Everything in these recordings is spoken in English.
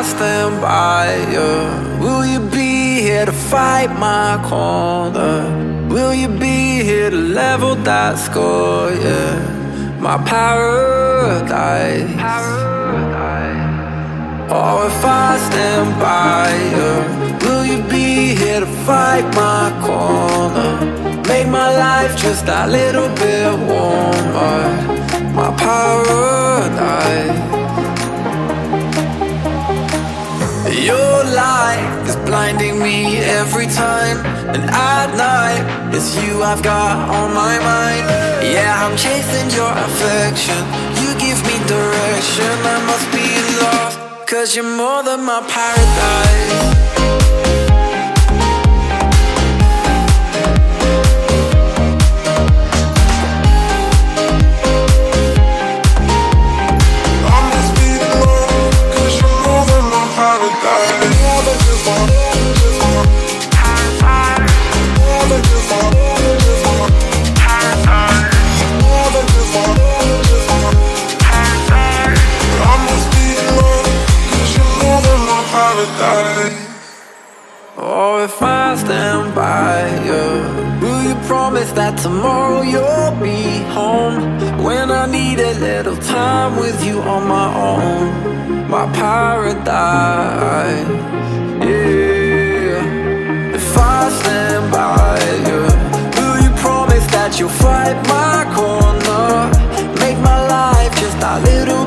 I stand by you, will you be here to fight my corner? Will you be here to level that score? Yeah, my paradise. Oh, if I stand by you, will you be here to fight my corner? Make my life just a little bit warmer. Your light is blinding me every time. And at night, it's you I've got on my mind. Yeah, I'm chasing your affection. You give me direction, I must be lost Cause you're more than my paradise Oh, if I stand by you, will you promise that tomorrow you'll be home? When I need a little time with you on my own, my paradise. Yeah. If I stand by you, will you promise that you'll fight my corner? Make my life just a little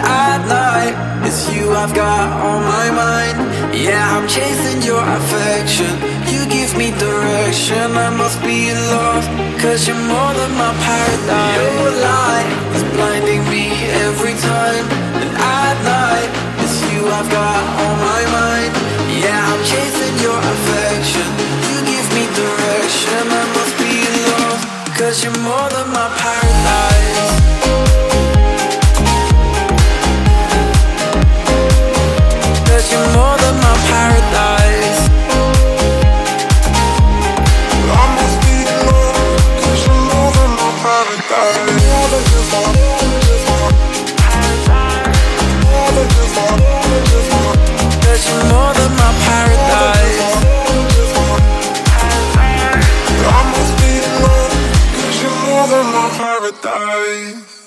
at night, it's you I've got on my mind. Yeah, I'm chasing your affection. You give me direction, I must be lost Cause you're more than my paradise. Your light is blinding me every time. And at night, it's you I've got on my mind. Yeah, I'm chasing your affection. You give me direction, I must be lost Cause you're more than my paradise than my paradise.